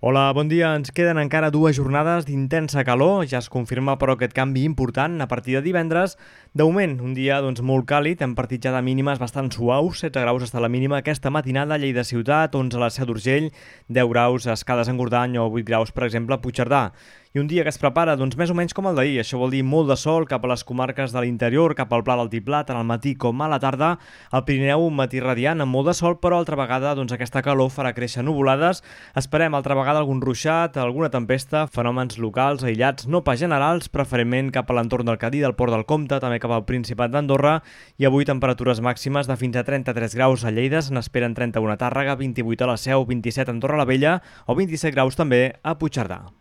Hola, bon dia. Ens queden encara dues jornades d'intensa calor. Ja es confirma, però, aquest canvi important a partir de divendres. De moment, un dia doncs, molt càlid, hem partit ja de mínimes bastant suaus, 16 graus està la mínima aquesta matinada a Lleida Ciutat, 11 a la Seu d'Urgell, 10 graus a Escades en Gordany o 8 graus, per exemple, a Puigcerdà un dia que es prepara doncs, més o menys com el d'ahir. Això vol dir molt de sol cap a les comarques de l'interior, cap al Pla d'Altiplà, tant al matí com a la tarda. Al Pirineu un matí radiant amb molt de sol, però altra vegada doncs, aquesta calor farà créixer nuvolades. Esperem altra vegada algun ruixat, alguna tempesta, fenòmens locals aïllats, no pas generals, preferentment cap a l'entorn del Cadí, del Port del Comte, també cap al Principat d'Andorra, i avui temperatures màximes de fins a 33 graus a Lleida, n'esperen 31 a Tàrrega, 28 a la Seu, 27 a Andorra la Vella o 27 graus també a Puigcerdà.